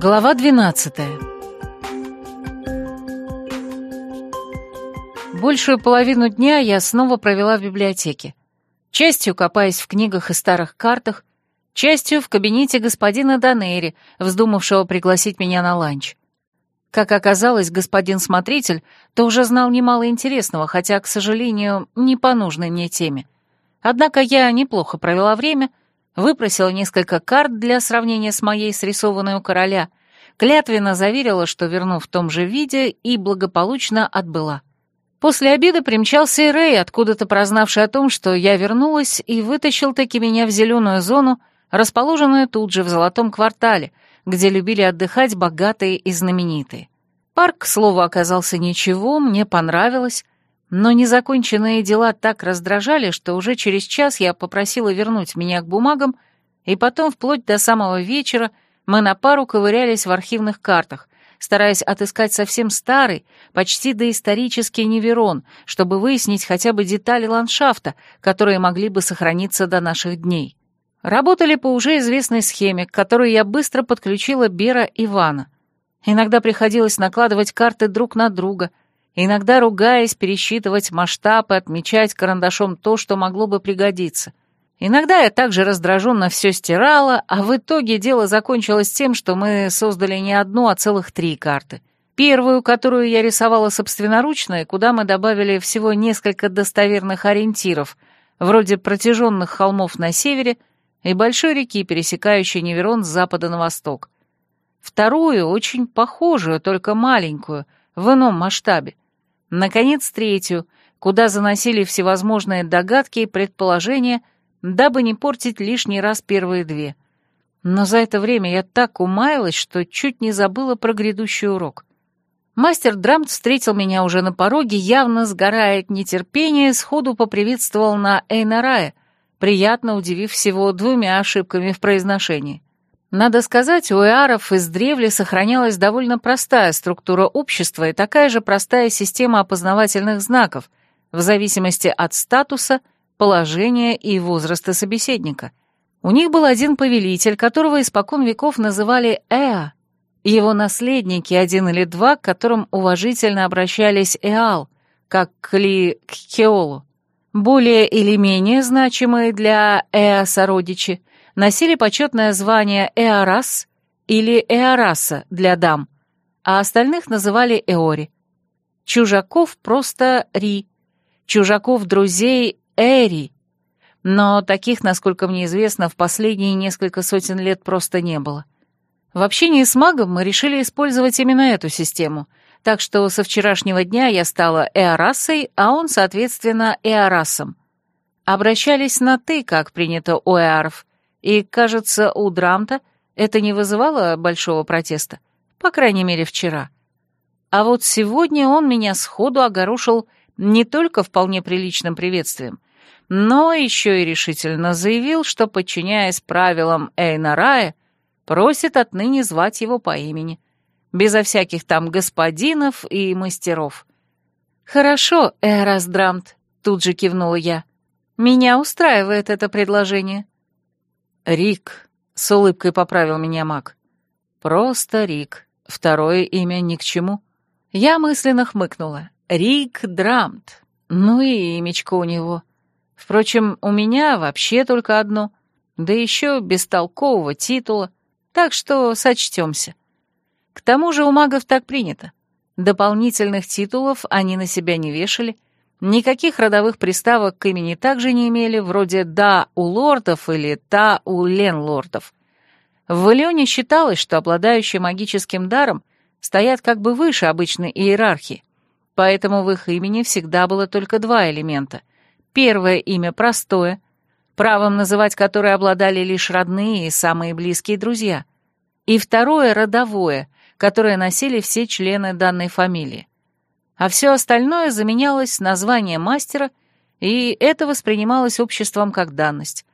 Глава 12 Большую половину дня я снова провела в библиотеке. Частью копаясь в книгах и старых картах, частью в кабинете господина Данери, вздумавшего пригласить меня на ланч. Как оказалось, господин смотритель тоже знал немало интересного, хотя, к сожалению, не по нужной мне теме. Однако я неплохо провела время, выпросила несколько карт для сравнения с моей срисованной у короля, клятвенно заверила, что верну в том же виде и благополучно отбыла. После обеда примчался и Рэй, откуда-то прознавший о том, что я вернулась, и вытащил таки меня в зеленую зону, расположенную тут же в золотом квартале, где любили отдыхать богатые и знаменитые. Парк, к слову, оказался ничего, мне понравилось, но незаконченные дела так раздражали, что уже через час я попросила вернуть меня к бумагам, и потом, вплоть до самого вечера, мы на пару ковырялись в архивных картах, стараясь отыскать совсем старый, почти доисторический Неверон, чтобы выяснить хотя бы детали ландшафта, которые могли бы сохраниться до наших дней. Работали по уже известной схеме, к которой я быстро подключила Бера Ивана. Иногда приходилось накладывать карты друг на друга, иногда, ругаясь, пересчитывать масштаб и отмечать карандашом то, что могло бы пригодиться. Иногда я также раздраженно все стирала, а в итоге дело закончилось тем, что мы создали не одну, а целых три карты. Первую, которую я рисовала собственноручно, и куда мы добавили всего несколько достоверных ориентиров, вроде протяженных холмов на севере и большой реки, пересекающей Неверон с запада на восток. Вторую, очень похожую, только маленькую, в ином масштабе. Наконец, третью, куда заносили всевозможные догадки и предположения — дабы не портить лишний раз первые две. Но за это время я так умаялась, что чуть не забыла про грядущий урок. Мастер Драмт встретил меня уже на пороге, явно сгорая от нетерпения, сходу поприветствовал на Эйнарае, приятно удивив всего двумя ошибками в произношении. Надо сказать, у эаров издревле сохранялась довольно простая структура общества и такая же простая система опознавательных знаков, в зависимости от статуса – положения и возраста собеседника. У них был один повелитель, которого испокон веков называли Эа, его наследники один или два, к которым уважительно обращались Эал, как Кли к Хеолу. Более или менее значимые для Эа сородичи носили почетное звание Эарас или Эараса для дам, а остальных называли Эори. Чужаков просто Ри, чужаков-друзей Эри. Но таких, насколько мне известно, в последние несколько сотен лет просто не было. В общении с магом мы решили использовать именно эту систему, так что со вчерашнего дня я стала Эорасой, а он, соответственно, Эорасом. Обращались на «ты», как принято у эаров, и, кажется, у Драмта это не вызывало большого протеста, по крайней мере, вчера. А вот сегодня он меня сходу огорошил не только вполне приличным приветствием, но еще и решительно заявил, что, подчиняясь правилам Эйнарая, просит отныне звать его по имени, безо всяких там господинов и мастеров. «Хорошо, Эрас Драмт», — тут же кивнула я. «Меня устраивает это предложение». «Рик», — с улыбкой поправил меня маг. «Просто Рик. Второе имя ни к чему». Я мысленно хмыкнула. «Рик Драмт. Ну и имечко у него». Впрочем, у меня вообще только одно, да еще бестолкового титула, так что сочтемся. К тому же у магов так принято. Дополнительных титулов они на себя не вешали, никаких родовых приставок к имени также не имели, вроде «да» у лордов или «та» у ленлордов. В Валионе считалось, что обладающие магическим даром стоят как бы выше обычной иерархии, поэтому в их имени всегда было только два элемента Первое имя простое, правом называть которое обладали лишь родные и самые близкие друзья. И второе — родовое, которое носили все члены данной фамилии. А все остальное заменялось названием мастера, и это воспринималось обществом как данность.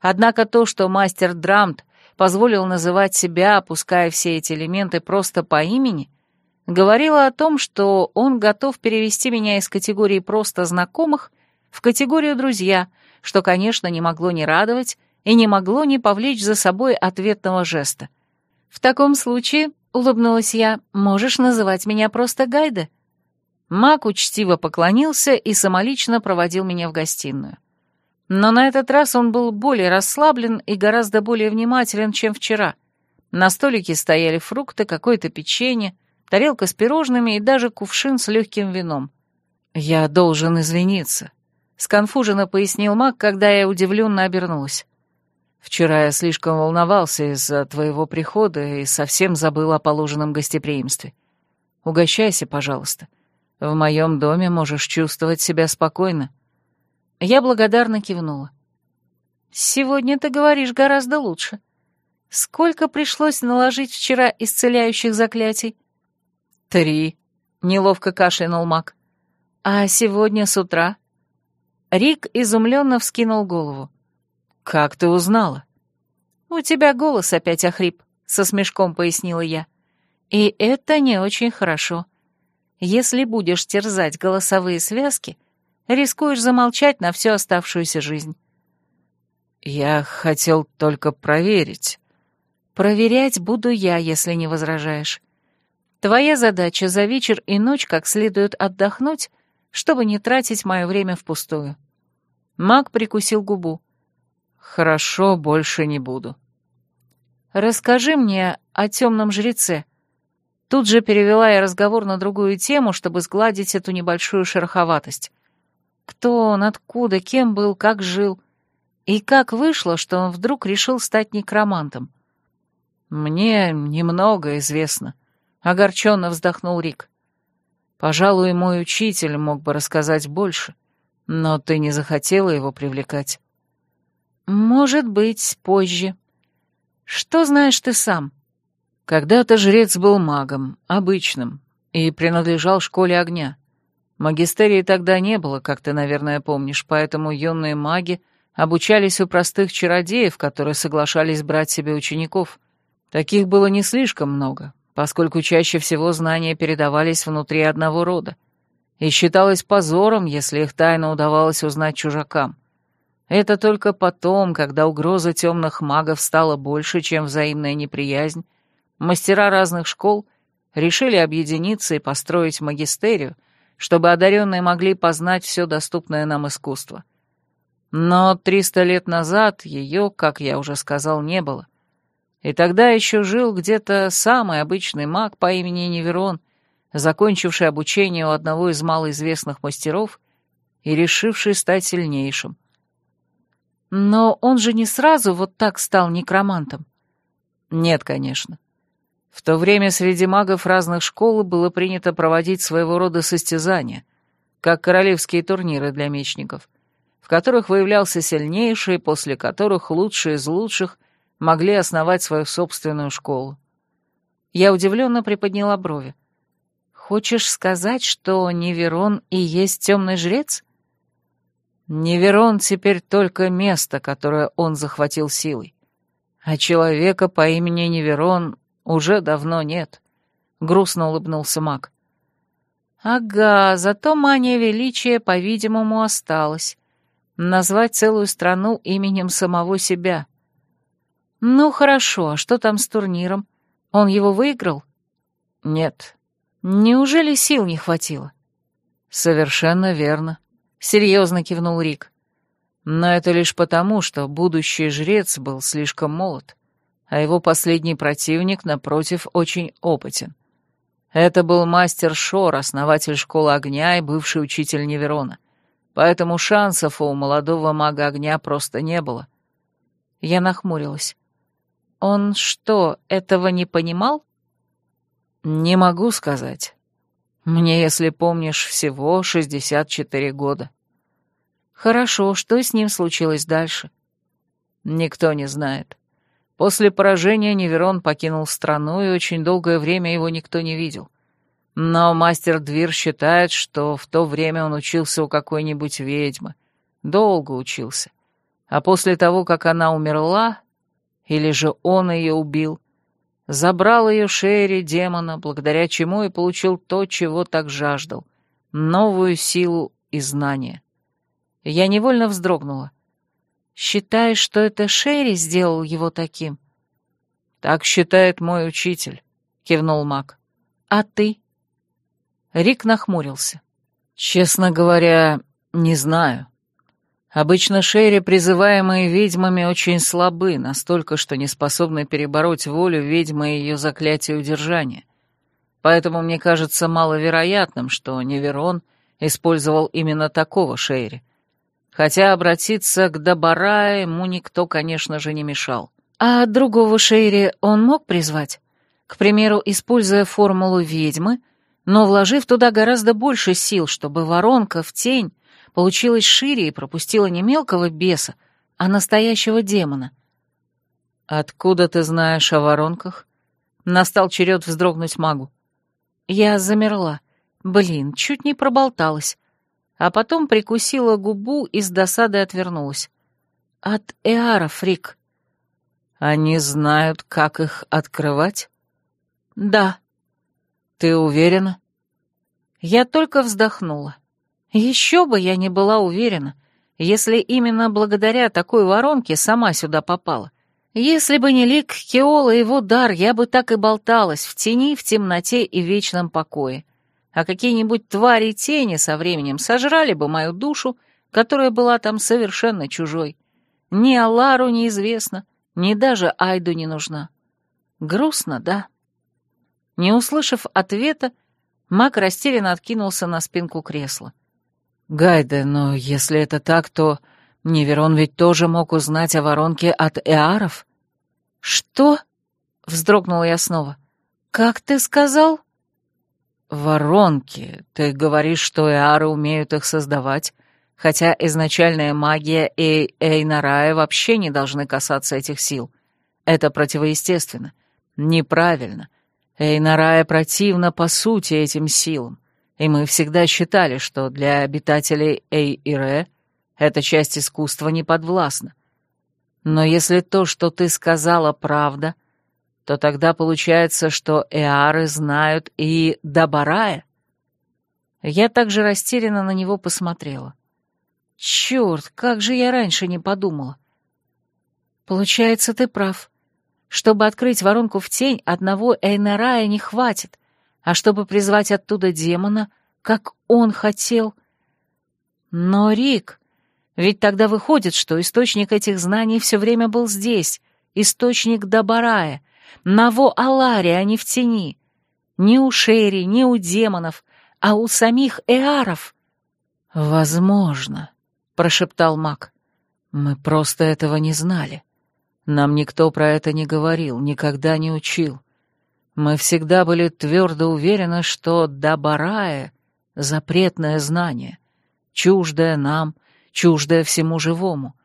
Однако то, что мастер Драмт позволил называть себя, опуская все эти элементы просто по имени, говорило о том, что он готов перевести меня из категории просто знакомых в категорию «друзья», что, конечно, не могло не радовать и не могло не повлечь за собой ответного жеста. В таком случае, — улыбнулась я, — можешь называть меня просто Гайда. Мак учтиво поклонился и самолично проводил меня в гостиную. Но на этот раз он был более расслаблен и гораздо более внимателен, чем вчера. На столике стояли фрукты, какое-то печенье, тарелка с пирожными и даже кувшин с легким вином. «Я должен извиниться», — сконфуженно пояснил Мак, когда я удивленно обернулась. «Вчера я слишком волновался из-за твоего прихода и совсем забыл о положенном гостеприимстве. Угощайся, пожалуйста. В моем доме можешь чувствовать себя спокойно». Я благодарно кивнула. «Сегодня ты говоришь гораздо лучше. Сколько пришлось наложить вчера исцеляющих заклятий?» «Три», — неловко кашлянул маг. «А сегодня с утра?» Рик изумленно вскинул голову. «Как ты узнала?» «У тебя голос опять охрип», — со смешком пояснила я. «И это не очень хорошо. Если будешь терзать голосовые связки, рискуешь замолчать на всю оставшуюся жизнь». «Я хотел только проверить». «Проверять буду я, если не возражаешь. Твоя задача за вечер и ночь как следует отдохнуть, чтобы не тратить мое время впустую». Маг прикусил губу. «Хорошо, больше не буду». «Расскажи мне о темном жреце», Тут же перевела я разговор на другую тему, чтобы сгладить эту небольшую шероховатость. Кто он, откуда, кем был, как жил. И как вышло, что он вдруг решил стать некромантом? «Мне немного известно», — огорченно вздохнул Рик. «Пожалуй, мой учитель мог бы рассказать больше, но ты не захотела его привлекать». «Может быть, позже. Что знаешь ты сам?» Когда-то жрец был магом, обычным, и принадлежал школе огня. Магистерии тогда не было, как ты, наверное, помнишь, поэтому юные маги обучались у простых чародеев, которые соглашались брать себе учеников. Таких было не слишком много, поскольку чаще всего знания передавались внутри одного рода. И считалось позором, если их тайно удавалось узнать чужакам. Это только потом, когда угроза темных магов стала больше, чем взаимная неприязнь, Мастера разных школ решили объединиться и построить магистерию, чтобы одаренные могли познать все доступное нам искусство. Но триста лет назад ее, как я уже сказал, не было. И тогда еще жил где-то самый обычный маг по имени Неверон, закончивший обучение у одного из малоизвестных мастеров и решивший стать сильнейшим. Но он же не сразу вот так стал некромантом. Нет, конечно. В то время среди магов разных школ было принято проводить своего рода состязания, как королевские турниры для мечников, в которых выявлялся сильнейший, после которых лучшие из лучших могли основать свою собственную школу. Я удивленно приподняла брови. «Хочешь сказать, что Неверон и есть темный жрец?» Неверон теперь только место, которое он захватил силой. А человека по имени Неверон «Уже давно нет», — грустно улыбнулся маг. «Ага, зато мания величия, по-видимому, осталась. Назвать целую страну именем самого себя. Ну, хорошо, а что там с турниром? Он его выиграл?» «Нет». «Неужели сил не хватило?» «Совершенно верно», — серьезно кивнул Рик. «Но это лишь потому, что будущий жрец был слишком молод а его последний противник, напротив, очень опытен. Это был мастер Шор, основатель школы огня и бывший учитель Неверона. Поэтому шансов у молодого мага огня просто не было. Я нахмурилась. Он что, этого не понимал? Не могу сказать. Мне, если помнишь, всего 64 года. Хорошо, что с ним случилось дальше? Никто не знает. После поражения Неверон покинул страну, и очень долгое время его никто не видел. Но мастер Двир считает, что в то время он учился у какой-нибудь ведьмы. Долго учился. А после того, как она умерла, или же он ее убил, забрал ее Шерри, демона, благодаря чему и получил то, чего так жаждал — новую силу и знания. Я невольно вздрогнула. Считаешь, что это Шерри сделал его таким? Так считает мой учитель, кивнул маг. А ты? Рик нахмурился. Честно говоря, не знаю. Обычно шейри, призываемые ведьмами, очень слабы, настолько, что не способны перебороть волю ведьмы и ее заклятие удержания. Поэтому мне кажется маловероятным, что Неверон использовал именно такого шейри. Хотя обратиться к Добара ему никто, конечно же, не мешал. А другого шейри он мог призвать? К примеру, используя формулу ведьмы, но вложив туда гораздо больше сил, чтобы воронка в тень получилась шире и пропустила не мелкого беса, а настоящего демона. «Откуда ты знаешь о воронках?» Настал черед вздрогнуть магу. Я замерла. Блин, чуть не проболталась. А потом прикусила губу и с досадой отвернулась. От Эаров, Рик. Они знают, как их открывать? Да. Ты уверена? Я только вздохнула. Еще бы я не была уверена, если именно благодаря такой воронке сама сюда попала. Если бы не лик Кеола и его дар, я бы так и болталась в тени, в темноте и вечном покое. А какие-нибудь твари тени со временем сожрали бы мою душу, которая была там совершенно чужой. Ни Алару неизвестно, ни даже Айду не нужна. Грустно, да? Не услышав ответа, маг растерянно откинулся на спинку кресла. «Гайде, но если это так, то Неверон ведь тоже мог узнать о воронке от Эаров?» «Что?» — вздрогнула я снова. «Как ты сказал?» «Воронки. Ты говоришь, что Эары умеют их создавать, хотя изначальная магия и Эйнарая вообще не должны касаться этих сил. Это противоестественно. Неправильно. Эйнарая противно по сути этим силам, и мы всегда считали, что для обитателей Эй-Ире эта часть искусства не подвластна. Но если то, что ты сказала, правда, то тогда получается, что Эары знают и Дабарая. Я также растерянно на него посмотрела. Черт, как же я раньше не подумала. Получается, ты прав. Чтобы открыть воронку в тень, одного Эйнарая не хватит, а чтобы призвать оттуда демона, как он хотел... Но, Рик, ведь тогда выходит, что источник этих знаний все время был здесь, источник Дабарая, на Во-Аларе, а не в тени. Не у Шерри, не у демонов, а у самих Эаров. «Возможно», — прошептал маг. «Мы просто этого не знали. Нам никто про это не говорил, никогда не учил. Мы всегда были твердо уверены, что Дабарая — запретное знание, чуждое нам, чуждое всему живому.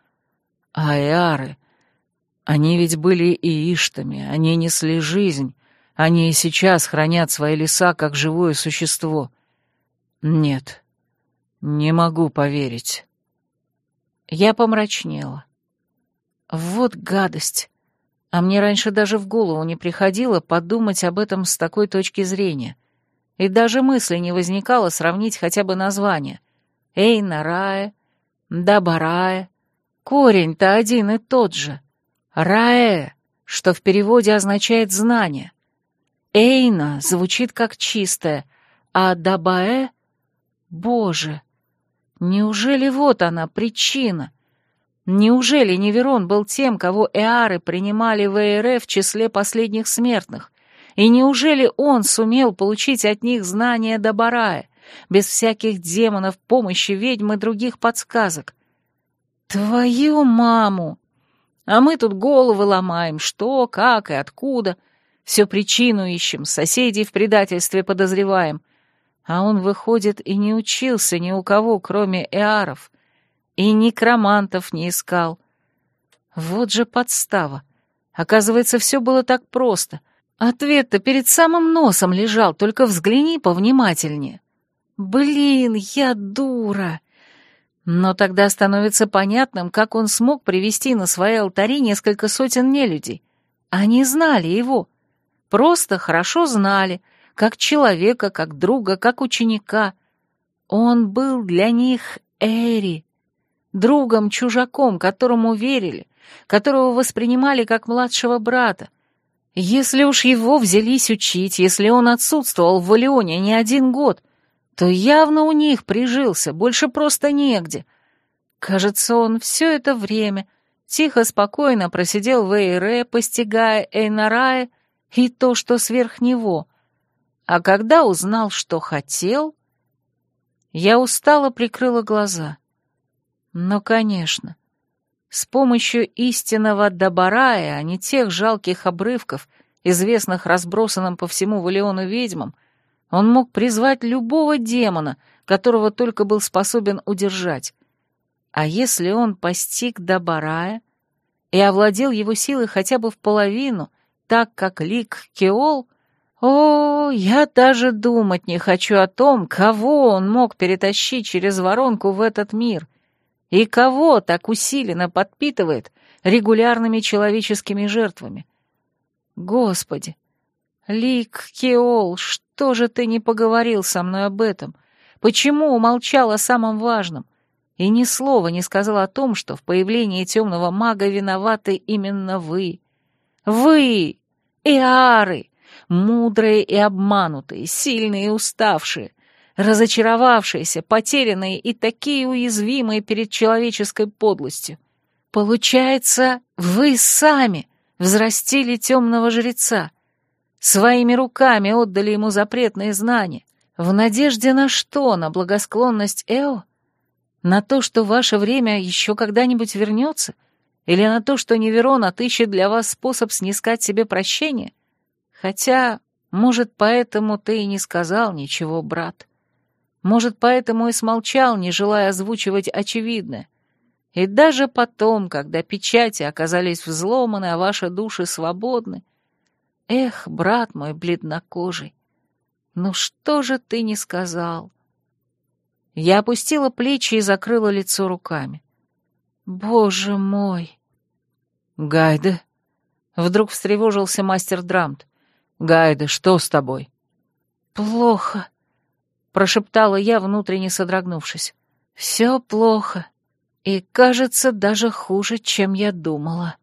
А Эары, они ведь были и иштами, они несли жизнь, они и сейчас хранят свои леса как живое существо. Нет, не могу поверить. Я помрачнела. Вот гадость. А мне раньше даже в голову не приходило подумать об этом с такой точки зрения. И даже мысли не возникало сравнить хотя бы название. Эйна Рая, Дабарая. Корень-то один и тот же. Раэ, что в переводе означает «знание». Эйна звучит как чистое, а Дабаэ — Боже! Неужели вот она, причина — Неужели Неверон был тем, кого эары принимали в ЭРФ в числе последних смертных? И неужели он сумел получить от них знания Добарая, без всяких демонов, помощи ведьм и других подсказок? Твою маму! А мы тут головы ломаем, что, как и откуда. Все причину ищем, соседей в предательстве подозреваем. А он, выходит, и не учился ни у кого, кроме эаров. И некромантов не искал. Вот же подстава. Оказывается, все было так просто. Ответ-то перед самым носом лежал, только взгляни повнимательнее. Блин, я дура. Но тогда становится понятным, как он смог привести на свои алтари несколько сотен нелюдей. Они знали его. Просто хорошо знали, как человека, как друга, как ученика. Он был для них Эри другом-чужаком, которому верили, которого воспринимали как младшего брата. Если уж его взялись учить, если он отсутствовал в Валионе не один год, то явно у них прижился, больше просто негде. Кажется, он все это время тихо-спокойно просидел в Эйре, постигая Эйнарае и то, что сверх него. А когда узнал, что хотел, я устало прикрыла глаза. Но, конечно, с помощью истинного Добарая, а не тех жалких обрывков, известных разбросанным по всему Валиону ведьмам, он мог призвать любого демона, которого только был способен удержать. А если он постиг Добарая и овладел его силой хотя бы в половину, так как Лик Кеол, о, я даже думать не хочу о том, кого он мог перетащить через воронку в этот мир, и кого так усиленно подпитывает регулярными человеческими жертвами. Господи! Лик, Кеол, что же ты не поговорил со мной об этом? Почему умолчал о самом важном? И ни слова не сказал о том, что в появлении темного мага виноваты именно вы. Вы, Иары, мудрые и обманутые, сильные и уставшие, разочаровавшиеся, потерянные и такие уязвимые перед человеческой подлостью. Получается, вы сами взрастили темного жреца, своими руками отдали ему запретные знания, в надежде на что? На благосклонность Эо? На то, что ваше время еще когда-нибудь вернется? Или на то, что Неверон отыщет для вас способ снискать себе прощение? Хотя, может, поэтому ты и не сказал ничего, брат. Может, поэтому и смолчал, не желая озвучивать очевидное. И даже потом, когда печати оказались взломаны, а ваши души свободны, эх, брат мой бледнокожий, ну что же ты не сказал? Я опустила плечи и закрыла лицо руками. Боже мой! Гайда! Вдруг встревожился мастер Драмт. Гайда, что с тобой? Плохо прошептала я, внутренне содрогнувшись. «Все плохо. И, кажется, даже хуже, чем я думала».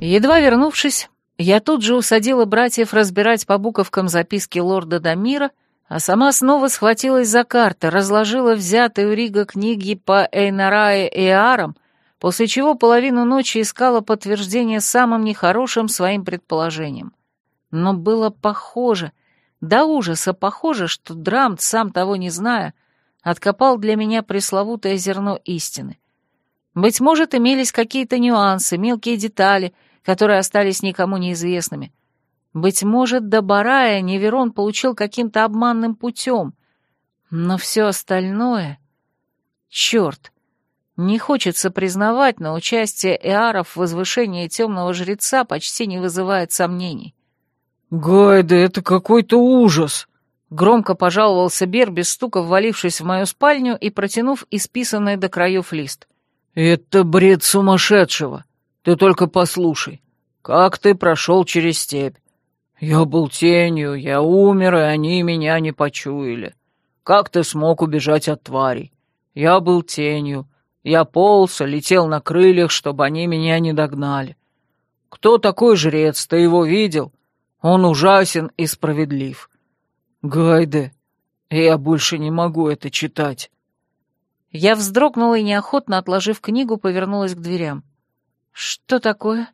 Едва вернувшись, я тут же усадила братьев разбирать по буковкам записки лорда Дамира, а сама снова схватилась за карты, разложила взятые у Рига книги по Эйнарае и Арам после чего половину ночи искала подтверждение самым нехорошим своим предположением. Но было похоже, до ужаса похоже, что Драмт, сам того не зная, откопал для меня пресловутое зерно истины. Быть может, имелись какие-то нюансы, мелкие детали, которые остались никому неизвестными. Быть может, до Барая Неверон получил каким-то обманным путем. Но все остальное... Черт! Не хочется признавать, но участие Эаров в возвышении темного жреца почти не вызывает сомнений. «Гайда, это какой-то ужас!» Громко пожаловался Бер, без стука ввалившись в мою спальню и протянув исписанный до краев лист. «Это бред сумасшедшего! Ты только послушай, как ты прошел через степь. Я был тенью, я умер, и они меня не почуяли. Как ты смог убежать от тварей? Я был тенью, я полз, летел на крыльях, чтобы они меня не догнали. Кто такой жрец, ты его видел? Он ужасен и справедлив. Гайде, я больше не могу это читать. Я вздрогнула и, неохотно отложив книгу, повернулась к дверям. Что такое?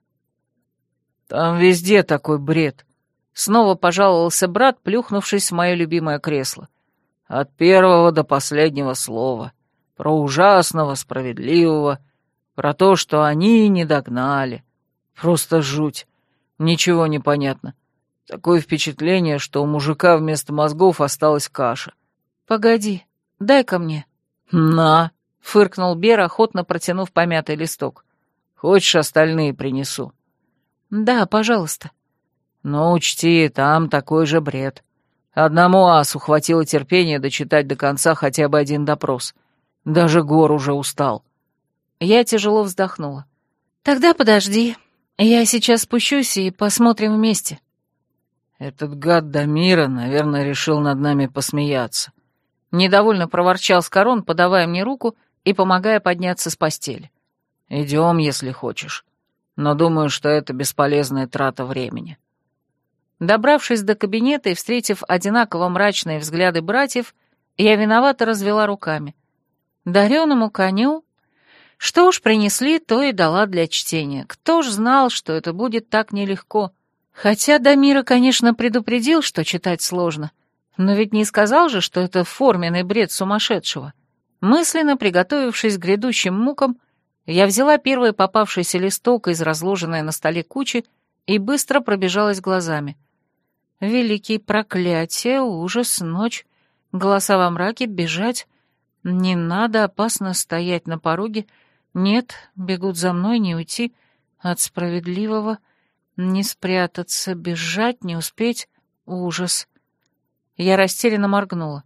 Там везде такой бред. Снова пожаловался брат, плюхнувшись в мое любимое кресло. От первого до последнего слова. — про ужасного, справедливого, про то, что они не догнали. Просто жуть. Ничего не понятно. Такое впечатление, что у мужика вместо мозгов осталась каша. «Погоди, дай-ка мне». «На», — фыркнул Бер, охотно протянув помятый листок. «Хочешь, остальные принесу?» «Да, пожалуйста». «Но учти, там такой же бред. Одному асу хватило терпения дочитать до конца хотя бы один допрос. Даже Гор уже устал. Я тяжело вздохнула. Тогда подожди. Я сейчас спущусь и посмотрим вместе. Этот гад Дамира, наверное, решил над нами посмеяться. Недовольно проворчал Скорон, подавая мне руку и помогая подняться с постели. «Идем, если хочешь. Но думаю, что это бесполезная трата времени». Добравшись до кабинета и встретив одинаково мрачные взгляды братьев, я виновато развела руками. Дареному коню... Что уж принесли, то и дала для чтения. Кто ж знал, что это будет так нелегко? Хотя Дамира, конечно, предупредил, что читать сложно. Но ведь не сказал же, что это форменный бред сумасшедшего. Мысленно приготовившись к грядущим мукам, я взяла первый попавшийся листок из разложенной на столе кучи и быстро пробежалась глазами. Великие проклятия, ужас, ночь, голоса во мраке, бежать. Не надо, опасно стоять на пороге. Нет, бегут за мной, не уйти. От справедливого не спрятаться, бежать, не успеть. Ужас. Я растерянно моргнула.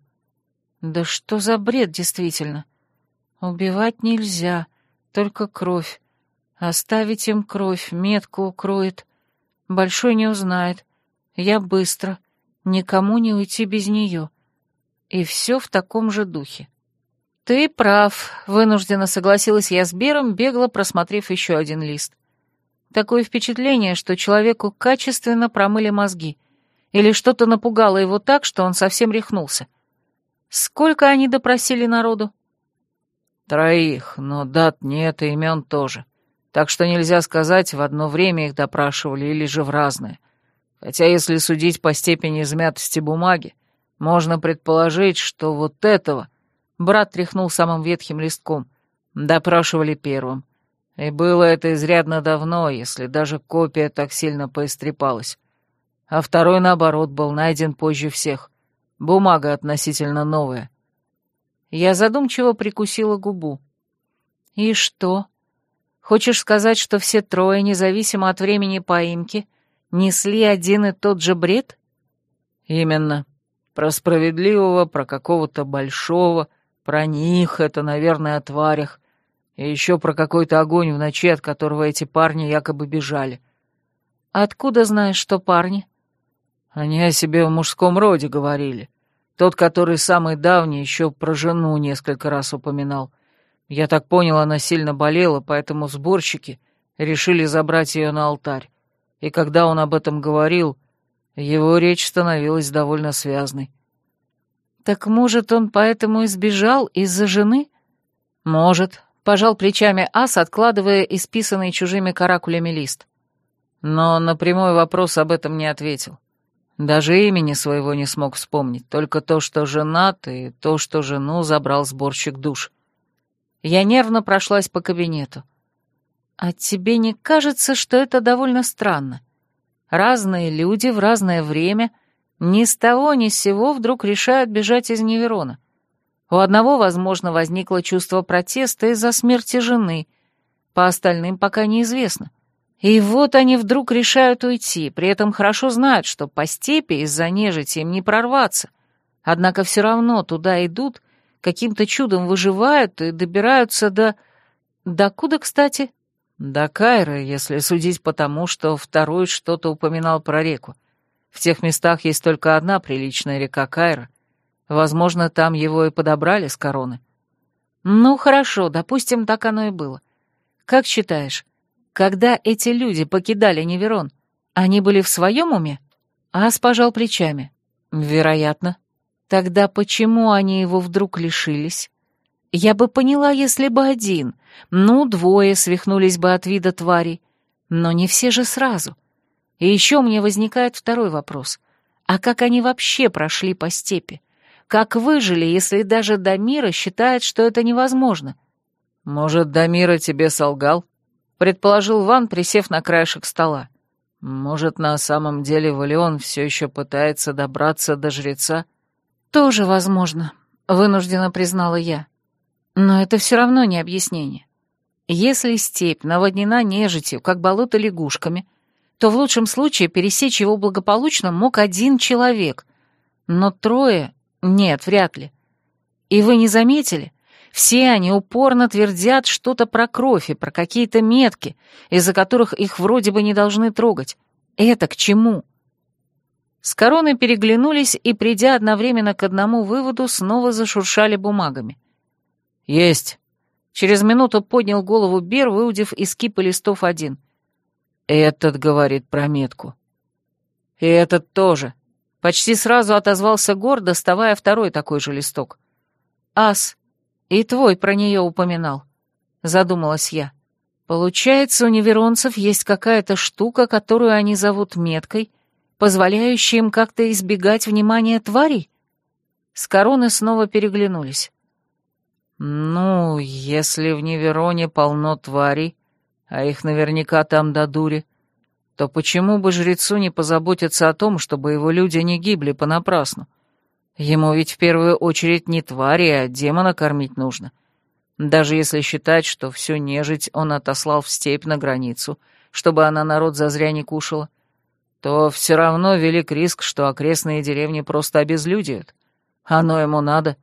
Да что за бред, действительно? Убивать нельзя, только кровь. Оставить им кровь, метку укроет. Большой не узнает. Я быстро. Никому не уйти без нее. И все в таком же духе. «Ты прав», — вынужденно согласилась я с Бером, бегло просмотрев еще один лист. Такое впечатление, что человеку качественно промыли мозги. Или что-то напугало его так, что он совсем рехнулся. Сколько они допросили народу? Троих, но дат нет и имен тоже. Так что нельзя сказать, в одно время их допрашивали или же в разное. Хотя если судить по степени измятости бумаги, можно предположить, что вот этого, брат тряхнул самым ветхим листком, допрашивали первым. И было это изрядно давно, если даже копия так сильно поистрепалась. А второй, наоборот, был найден позже всех. Бумага относительно новая. Я задумчиво прикусила губу. «И что? Хочешь сказать, что все трое, независимо от времени поимки, несли один и тот же бред?» «Именно. Про справедливого, про какого-то большого, про них, это, наверное, о тварях, и еще про какой-то огонь в ночи, от которого эти парни якобы бежали». «Откуда знаешь, что парни?» Они о себе в мужском роде говорили. Тот, который самый давний, еще про жену несколько раз упоминал. Я так понял, она сильно болела, поэтому сборщики решили забрать ее на алтарь. И когда он об этом говорил, его речь становилась довольно связной. «Так, может, он поэтому и сбежал из-за жены?» «Может», — пожал плечами ас, откладывая исписанный чужими каракулями лист. Но на прямой вопрос об этом не ответил. Даже имени своего не смог вспомнить, только то, что женат, и то, что жену забрал сборщик душ. Я нервно прошлась по кабинету. А тебе не кажется, что это довольно странно? Разные люди в разное время ни с того ни с сего вдруг решают бежать из Неверона. У одного, возможно, возникло чувство протеста из-за смерти жены, по остальным пока неизвестно. И вот они вдруг решают уйти, при этом хорошо знают, что по степи из-за нежити им не прорваться. Однако все равно туда идут, каким-то чудом выживают и добираются до... До куда, кстати? До Кайры, если судить по тому, что второй что-то упоминал про реку. В тех местах есть только одна приличная река Кайра. Возможно, там его и подобрали с короны. Ну, хорошо, допустим, так оно и было. Как считаешь, когда эти люди покидали Неверон, они были в своем уме? Ас пожал плечами. Вероятно. Тогда почему они его вдруг лишились? Я бы поняла, если бы один, ну, двое свихнулись бы от вида тварей, но не все же сразу. И еще мне возникает второй вопрос. А как они вообще прошли по степи? Как выжили, если даже Дамира считает, что это невозможно? Может, Дамира тебе солгал? предположил Ван, присев на краешек стола. «Может, на самом деле Валион все еще пытается добраться до жреца?» «Тоже возможно», — вынуждена признала я. «Но это все равно не объяснение. Если степь наводнена нежитью, как болото лягушками, то в лучшем случае пересечь его благополучно мог один человек, но трое — нет, вряд ли. И вы не заметили? Все они упорно твердят что-то про кровь и про какие-то метки, из-за которых их вроде бы не должны трогать. Это к чему? С короной переглянулись и, придя одновременно к одному выводу, снова зашуршали бумагами. «Есть. Через минуту поднял голову Бер, выудив из кипы листов один. «Этот говорит про метку». «И этот тоже». Почти сразу отозвался Гор, доставая второй такой же листок. «Ас, и твой про нее упоминал», — задумалась я. «Получается, у неверонцев есть какая-то штука, которую они зовут меткой, позволяющая им как-то избегать внимания тварей?» С короны снова переглянулись. «Ну, если в Невероне полно тварей, а их наверняка там до дури, то почему бы жрецу не позаботиться о том, чтобы его люди не гибли понапрасну? Ему ведь в первую очередь не твари, а демона кормить нужно. Даже если считать, что всю нежить он отослал в степь на границу, чтобы она народ зазря не кушала, то все равно велик риск, что окрестные деревни просто обезлюдят. Оно ему надо».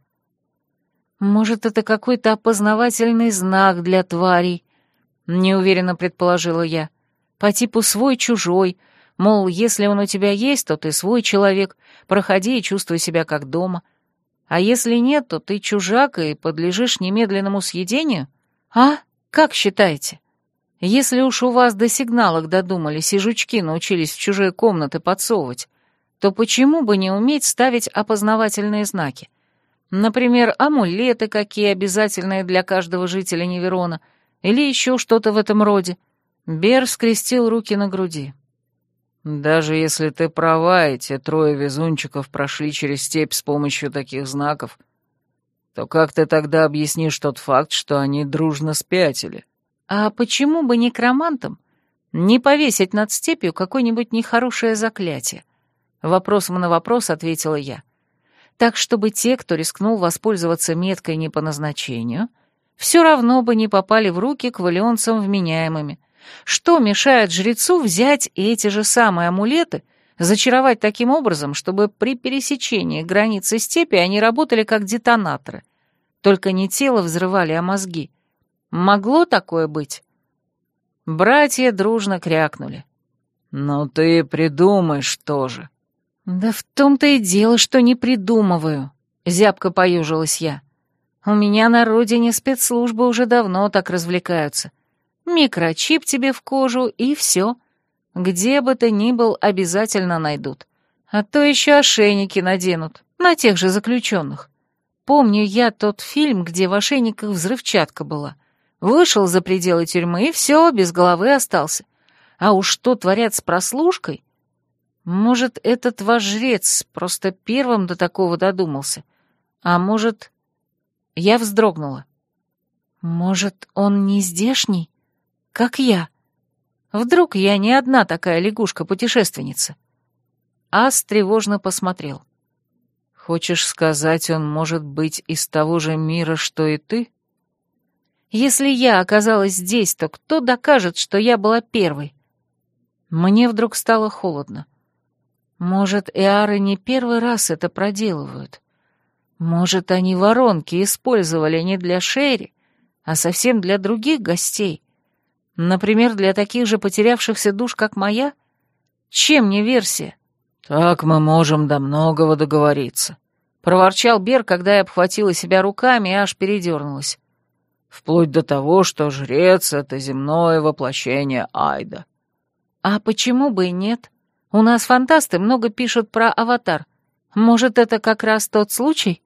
«Может, это какой-то опознавательный знак для тварей?» — неуверенно предположила я. «По типу свой-чужой. Мол, если он у тебя есть, то ты свой человек, проходи и чувствуй себя как дома. А если нет, то ты чужак и подлежишь немедленному съедению? А? Как считаете? Если уж у вас до сигналок додумались и жучки научились в чужие комнаты подсовывать, то почему бы не уметь ставить опознавательные знаки? Например, амулеты какие обязательные для каждого жителя Неверона, или еще что-то в этом роде. Бер скрестил руки на груди. «Даже если ты права, и те трое везунчиков прошли через степь с помощью таких знаков, то как ты тогда объяснишь тот факт, что они дружно спятили?» «А почему бы некромантам не повесить над степью какое-нибудь нехорошее заклятие?» Вопросом на вопрос ответила я так чтобы те, кто рискнул воспользоваться меткой не по назначению, все равно бы не попали в руки к валионцам вменяемыми. Что мешает жрецу взять эти же самые амулеты, зачаровать таким образом, чтобы при пересечении границы степи они работали как детонаторы, только не тело взрывали, а мозги? Могло такое быть? Братья дружно крякнули. «Ну ты придумаешь тоже», «Да в том-то и дело, что не придумываю», — зябко поюжилась я. «У меня на родине спецслужбы уже давно так развлекаются. Микрочип тебе в кожу, и все. Где бы ты ни был, обязательно найдут. А то еще ошейники наденут, на тех же заключенных. Помню я тот фильм, где в ошейниках взрывчатка была. Вышел за пределы тюрьмы, и все, без головы остался. А уж что творят с прослушкой, может, этот ваш жрец просто первым до такого додумался? А может... Я вздрогнула. Может, он не здешний? Как я? Вдруг я не одна такая лягушка-путешественница? Ас тревожно посмотрел. Хочешь сказать, он может быть из того же мира, что и ты? Если я оказалась здесь, то кто докажет, что я была первой? Мне вдруг стало холодно. Может, эары не первый раз это проделывают. Может, они воронки использовали не для Шерри, а совсем для других гостей. Например, для таких же потерявшихся душ, как моя? Чем не версия? «Так мы можем до многого договориться», — проворчал Бер, когда я обхватила себя руками и аж передернулась. «Вплоть до того, что жрец — это земное воплощение Айда». «А почему бы и нет? У нас фантасты много пишут про аватар. Может, это как раз тот случай?»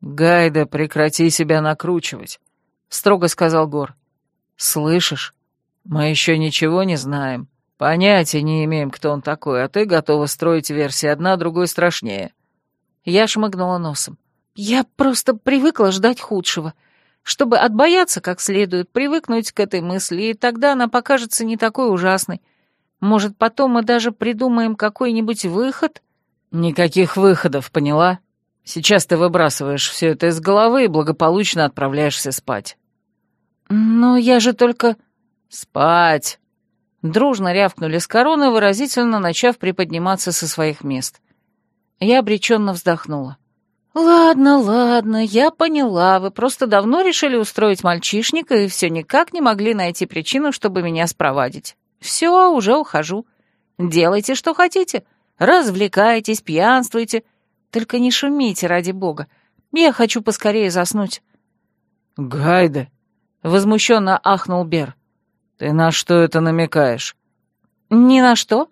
«Гайда, прекрати себя накручивать», — строго сказал Гор. «Слышишь, мы еще ничего не знаем. Понятия не имеем, кто он такой, а ты готова строить версии одна другой страшнее». Я шмыгнула носом. «Я просто привыкла ждать худшего. Чтобы отбояться как следует, привыкнуть к этой мысли, и тогда она покажется не такой ужасной, может, потом мы даже придумаем какой-нибудь выход?» «Никаких выходов, поняла? Сейчас ты выбрасываешь все это из головы и благополучно отправляешься спать». «Но я же только...» «Спать!» Дружно рявкнули с короны, выразительно начав приподниматься со своих мест. Я обреченно вздохнула. «Ладно, ладно, я поняла. Вы просто давно решили устроить мальчишника и все никак не могли найти причину, чтобы меня спровадить. Все, уже ухожу. Делайте, что хотите. Развлекайтесь, пьянствуйте. Только не шумите, ради бога. Я хочу поскорее заснуть». «Гайда, — возмущенно ахнул Бер. «Ты на что это намекаешь?» «Ни на что».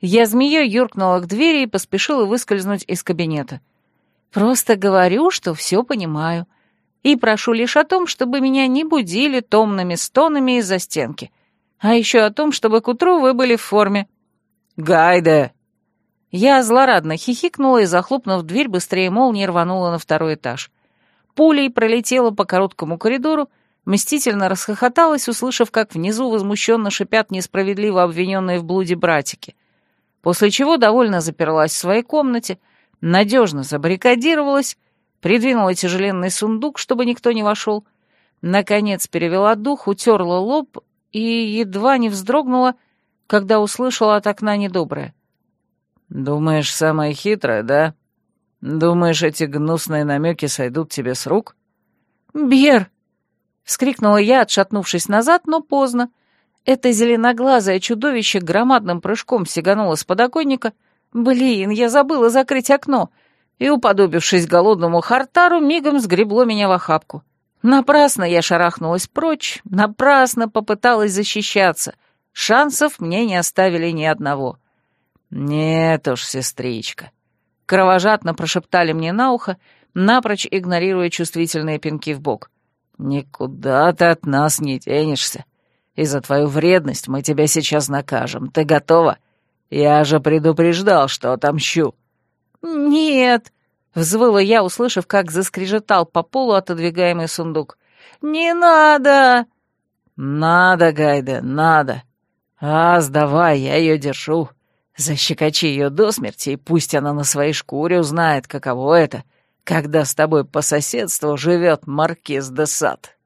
Я змеей юркнула к двери и поспешила выскользнуть из кабинета. «Просто говорю, что все понимаю. И прошу лишь о том, чтобы меня не будили томными стонами из-за стенки. А еще о том, чтобы к утру вы были в форме». «Гайде!» Я злорадно хихикнула и, захлопнув дверь, быстрее молнии рванула на второй этаж. Пулей пролетела по короткому коридору, мстительно расхохоталась, услышав, как внизу возмущенно шипят несправедливо обвиненные в блуде братики. После чего довольно заперлась в своей комнате, надежно забаррикадировалась, придвинула тяжеленный сундук, чтобы никто не вошел, наконец перевела дух, утерла лоб и едва не вздрогнула, когда услышала от окна недоброе. «Думаешь, самая хитрая, да? Думаешь, эти гнусные намеки сойдут тебе с рук?» «Бер!» — вскрикнула я, отшатнувшись назад, но поздно. Это зеленоглазое чудовище громадным прыжком сигануло с подоконника. Блин, я забыла закрыть окно. И, уподобившись голодному хартару, мигом сгребло меня в охапку. Напрасно я шарахнулась прочь, напрасно попыталась защищаться. Шансов мне не оставили ни одного. «Нет уж, сестричка», — кровожадно прошептали мне на ухо, напрочь игнорируя чувствительные пинки в бок. «Никуда ты от нас не денешься. И за твою вредность мы тебя сейчас накажем. Ты готова? Я же предупреждал, что отомщу». «Нет», — взвыла я, услышав, как заскрежетал по полу отодвигаемый сундук. «Не надо!» «Надо, Гайде, надо. А, сдавай, я ее держу. Защекочи ее до смерти, и пусть она на своей шкуре узнает, каково это, когда с тобой по соседству живет маркиз де Сад.